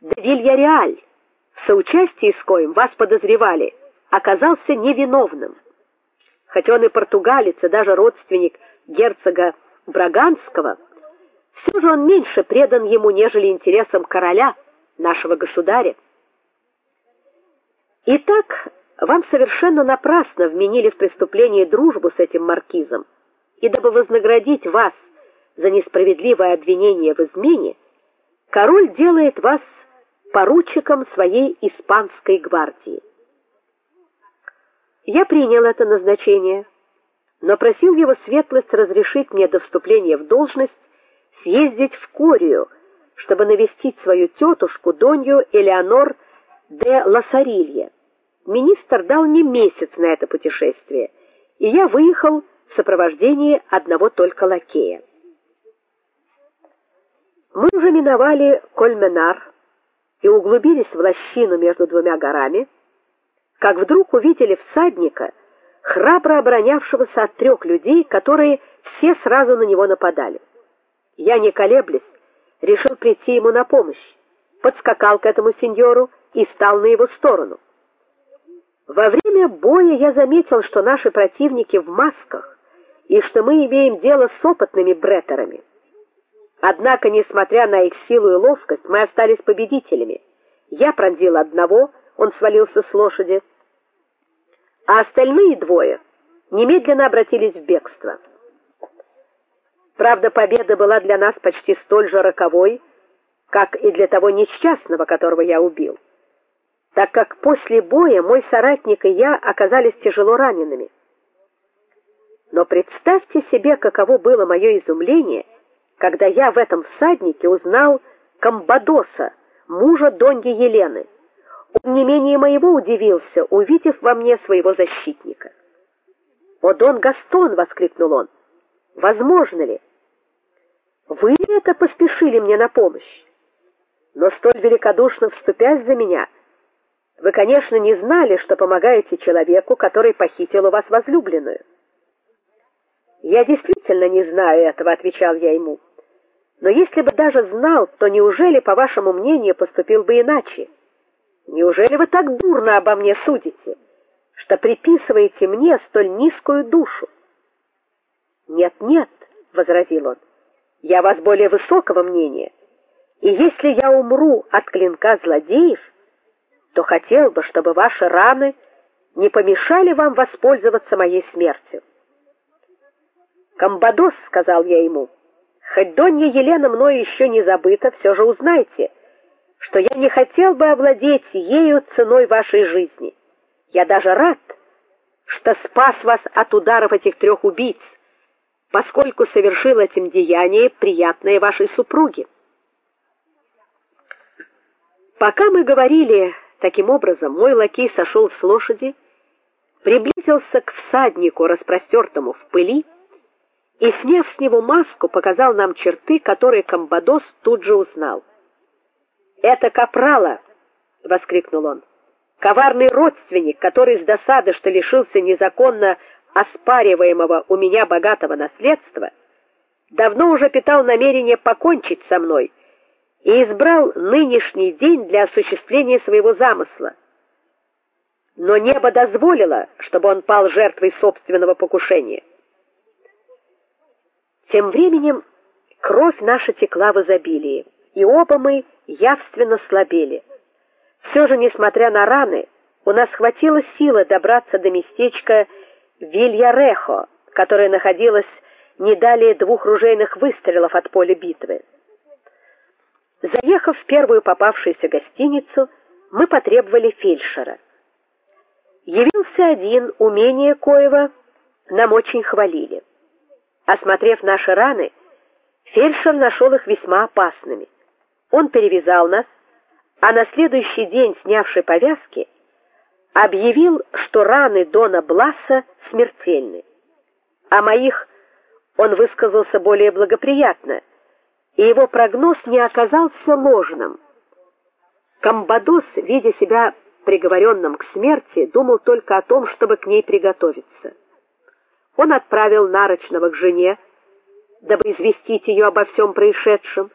Вильяреаль, в соучастии с коим вас подозревали, оказался невиновным. Хотя он и португалец, и даже родственник герцога Браганского, все же он меньше предан ему, нежели интересам короля, нашего государя. Итак, вам совершенно напрасно вменили в преступление дружбу с этим маркизом. И дабы вознаградить вас за несправедливое обвинение в измене, король делает вас поручиком своей испанской гвардии. Я принял это назначение, но просил его светлость разрешить мне до вступления в должность съездить в Корию, чтобы навестить свою тетушку Донью Элеонор де Ласарилье. Министр дал мне месяц на это путешествие, и я выехал в сопровождении одного только лакея. Мы уже миновали Кольменар и углубились в лощину между двумя горами, как вдруг увидели всадника, храбро оборонявшегося от трех людей, которые все сразу на него нападали. Я не колеблясь, решил прийти ему на помощь, подскакал к этому сеньору и стал на его сторону. Во время боя я заметил, что наши противники в масках и что мы имеем дело с опытными бреттерами. Однако, несмотря на их силу и ловкость, мы остались победителями. Я пронзил одного, он свалился с лошади, а остальные двое немедленно обратились в бегство. Правда, победа была для нас почти столь же роковой, как и для того несчастного, которого я убил. Так как после боя мой соратник и я оказались тяжело ранеными. Но представьте себе, каково было мое изумление, когда я в этом всаднике узнал Камбадоса, мужа Доньи Елены. Он не менее моего удивился, увидев во мне своего защитника. "О, Дон Гастон!" воскликнул он. "Возможно ли? Вы ли это поспешили мне на помощь? Но столь великодушно вступясь за меня, вы, конечно, не знали, что помогаете человеку, который похитил у вас возлюбленную". "Я действительно не знаю этого", отвечал я ему. Но если бы даже знал, то неужели, по вашему мнению, поступил бы иначе? Неужели вы так дурно обо мне судите, что приписываете мне столь низкую душу? Нет, нет, возразил он. Я вас более высокого мнения. И если я умру от клинка злодеев, то хотел бы, чтобы ваши раны не помешали вам воспользоваться моей смертью. Камбадос, сказал я ему. Хоть Донья Елена мною еще не забыта, все же узнайте, что я не хотел бы овладеть ею ценой вашей жизни. Я даже рад, что спас вас от ударов этих трех убийц, поскольку совершил этим деяние приятное вашей супруге. Пока мы говорили таким образом, мой лакей сошел с лошади, приблизился к всаднику, распростертому в пыли, и, сняв с него маску, показал нам черты, которые Камбадос тут же узнал. "Это капрала", воскликнул он. "Коварный родственник, который с досады, что лишился незаконно оспариваемого у меня богатого наследства, давно уже питал намерение покончить со мной и избрал нынешний день для осуществления своего замысла. Но небо дозволило, чтобы он пал жертвой собственного покушения. Тем временем кровь наша текла в изобилии, и оба мы явственно слабели. Все же, несмотря на раны, у нас хватило силы добраться до местечка Вильярехо, которое находилось не далее двух ружейных выстрелов от поля битвы. Заехав в первую попавшуюся гостиницу, мы потребовали фельдшера. Явился один, умение коего нам очень хвалили. Осмотрев наши раны, фельдшер нашел их весьма опасными. Он перевязал нас, а на следующий день, снявший повязки, объявил, что раны Дона Бласа смертельны. О моих он высказался более благоприятно, и его прогноз не оказался ложным. Камбадос, видя себя приговоренным к смерти, думал только о том, чтобы к ней приготовиться. Он отправил нарочного к жене, дабы известить ее обо всем происшедшем,